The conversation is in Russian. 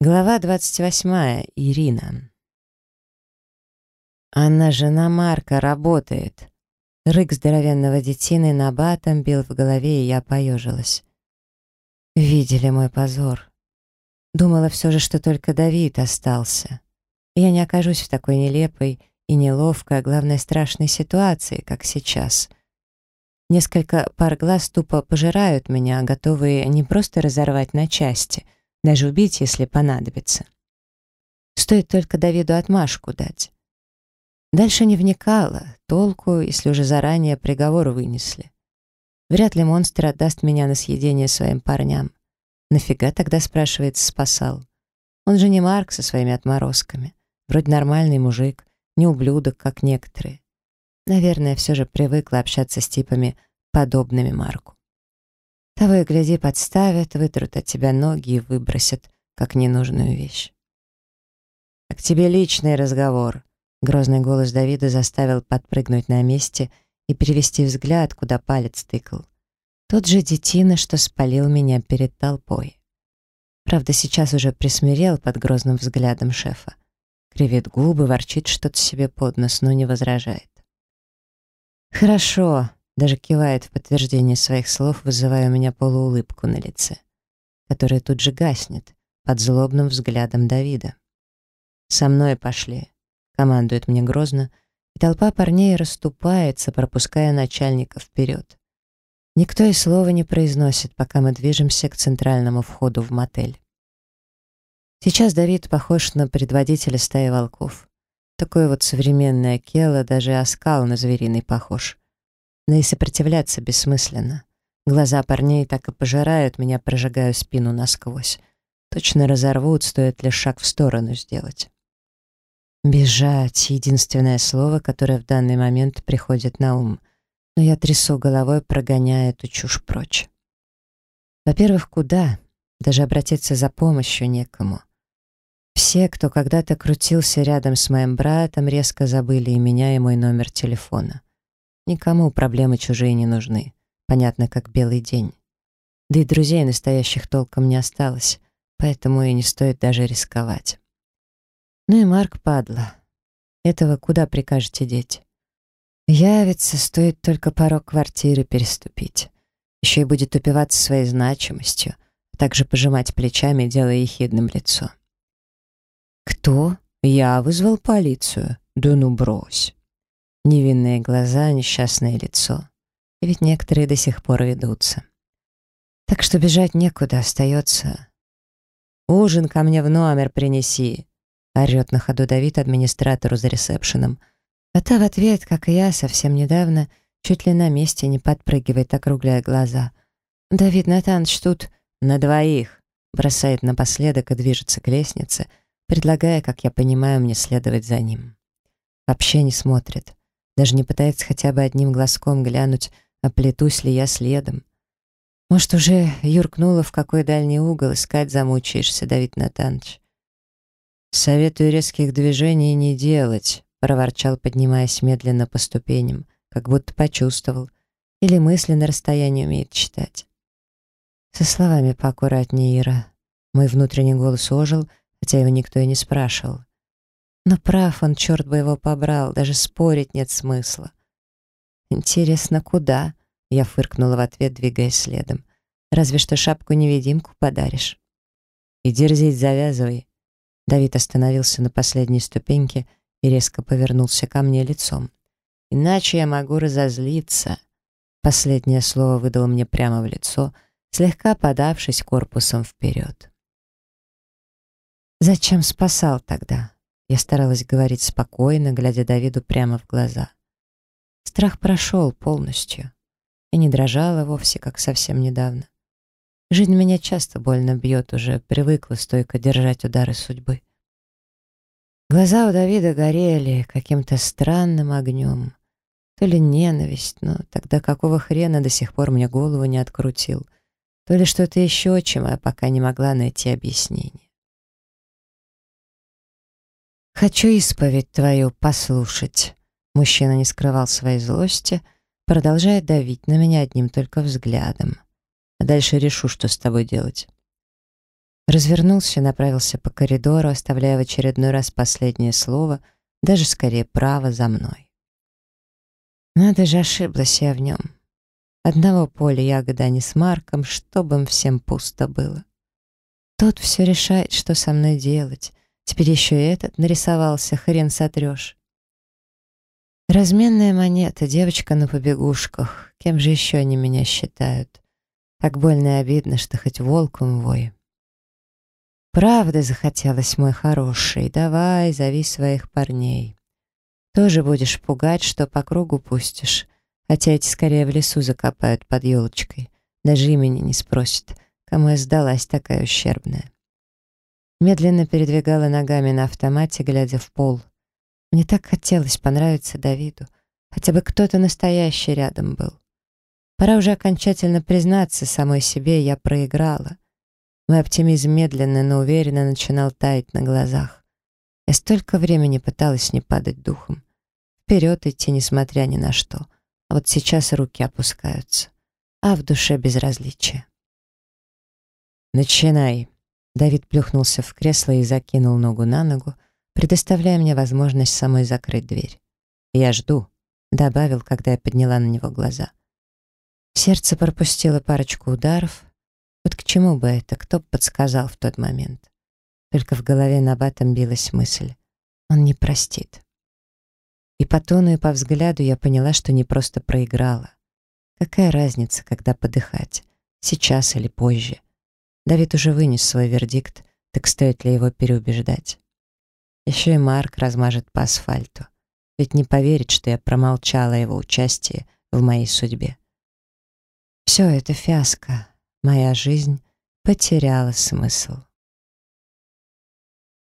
Глава 28. Ирина. Она жена Марка, работает. Рык здоровенного детины на батом бил в голове, и я поежилась. Видели мой позор. Думала все же, что только Давид остался. я не окажусь в такой нелепой и неловкой, а главное, страшной ситуации, как сейчас. Несколько пар глаз тупо пожирают меня, готовые не просто разорвать на части — даже убить, если понадобится. Стоит только Давиду отмашку дать. Дальше не вникала, толку, если уже заранее приговор вынесли. Вряд ли монстр отдаст меня на съедение своим парням. Нафига тогда, спрашивается, спасал? Он же не Марк со своими отморозками. Вроде нормальный мужик, не ублюдок, как некоторые. Наверное, все же привыкла общаться с типами, подобными Марку. Того и гляди, подставят, вытрут от тебя ноги и выбросят, как ненужную вещь. «А к тебе личный разговор», — грозный голос Давида заставил подпрыгнуть на месте и перевести взгляд, куда палец тыкал. Тот же детина, что спалил меня перед толпой. Правда, сейчас уже присмирел под грозным взглядом шефа. Кривит губы, ворчит что-то себе под нос, но не возражает. «Хорошо», даже кивает в подтверждение своих слов, вызывая у меня полуулыбку на лице, которая тут же гаснет под злобным взглядом Давида. «Со мной пошли», — командует мне грозно, и толпа парней расступается, пропуская начальника вперед. Никто и слова не произносит, пока мы движемся к центральному входу в мотель. Сейчас Давид похож на предводителя стаи волков. Такое вот современное кело, даже оскал на звериный похож — но и сопротивляться бессмысленно. Глаза парней так и пожирают, меня прожигая спину насквозь. Точно разорвут, стоит лишь шаг в сторону сделать. «Бежать» — единственное слово, которое в данный момент приходит на ум. Но я трясу головой, прогоняя эту чушь прочь. Во-первых, куда? Даже обратиться за помощью некому. Все, кто когда-то крутился рядом с моим братом, резко забыли и меня, и мой номер телефона. Никому проблемы чужие не нужны. Понятно, как белый день. Да и друзей настоящих толком не осталось, поэтому и не стоит даже рисковать. Ну и Марк падла. Этого куда прикажете деть? Явится, стоит только порог квартиры переступить. Еще и будет упиваться своей значимостью, а также пожимать плечами, делая ехидным лицо. «Кто? Я вызвал полицию? Да ну брось!» Невинные глаза, несчастное лицо. И ведь некоторые до сих пор ведутся. Так что бежать некуда, остается. «Ужин ко мне в номер принеси!» орет на ходу Давид администратору за ресепшеном. А та в ответ, как и я, совсем недавно, чуть ли на месте не подпрыгивает, округляя глаза. «Давид Натанович тут на двоих!» бросает напоследок и движется к лестнице, предлагая, как я понимаю, мне следовать за ним. Вообще не смотрит. Даже не пытается хотя бы одним глазком глянуть, оплетусь ли я следом. Может, уже юркнула в какой дальний угол, искать замучаешься, Давид Натанович. «Советую резких движений не делать», — проворчал, поднимаясь медленно по ступеням, как будто почувствовал, или мысли на расстоянии умеет читать. Со словами поаккуратнее, Ира. Мой внутренний голос ожил, хотя его никто и не спрашивал. Но прав он, черт бы его побрал, даже спорить нет смысла. «Интересно, куда?» — я фыркнула в ответ, двигаясь следом. «Разве что шапку-невидимку подаришь». «И дерзить завязывай». Давид остановился на последней ступеньке и резко повернулся ко мне лицом. «Иначе я могу разозлиться». Последнее слово выдал мне прямо в лицо, слегка подавшись корпусом вперед. «Зачем спасал тогда?» Я старалась говорить спокойно, глядя Давиду прямо в глаза. Страх прошел полностью. Я не дрожала вовсе, как совсем недавно. Жизнь меня часто больно бьет, уже привыкла стойко держать удары судьбы. Глаза у Давида горели каким-то странным огнем. То ли ненависть, но тогда какого хрена до сих пор мне голову не открутил, то ли что-то еще, чем я пока не могла найти объяснение. «Хочу исповедь твою послушать». Мужчина не скрывал своей злости, продолжая давить на меня одним только взглядом. А дальше решу, что с тобой делать. Развернулся и направился по коридору, оставляя в очередной раз последнее слово, даже скорее право за мной. Надо же, ошиблась я в нем. Одного поля ягода, а не с Марком, чтобы им всем пусто было. Тот все решает, что со мной делать. Теперь еще и этот нарисовался, хрен сотрешь. Разменная монета, девочка на побегушках. Кем же еще они меня считают? Так больно и обидно, что хоть волком вой. Правда захотелось, мой хороший, давай, зови своих парней. Тоже будешь пугать, что по кругу пустишь, хотя эти скорее в лесу закопают под елочкой. Даже имени не спросят, кому я сдалась такая ущербная. Медленно передвигала ногами на автомате, глядя в пол — мне так хотелось понравиться Давиду. Хотя бы кто-то настоящий рядом был. Пора уже окончательно признаться самой себе, я проиграла. Мой оптимизм медленно, но уверенно начинал таять на глазах. Я столько времени пыталась не падать духом. Вперед идти, несмотря ни на что. А вот сейчас руки опускаются. А в душе безразличие. «Начинай!» Давид плюхнулся в кресло и закинул ногу на ногу, предоставляя мне возможность самой закрыть дверь. «Я жду», — добавил, когда я подняла на него глаза. Сердце пропустило парочку ударов. Вот к чему бы это, кто бы подсказал в тот момент. Только в голове на батом билась мысль. Он не простит. И по тону и по взгляду я поняла, что не просто проиграла. Какая разница, когда подыхать, сейчас или позже? Давид уже вынес свой вердикт, так стоит ли его переубеждать? Еще и Марк размажет по асфальту. Ведь не поверит, что я промолчала его участие в моей судьбе. Все это фиаско. Моя жизнь потеряла смысл.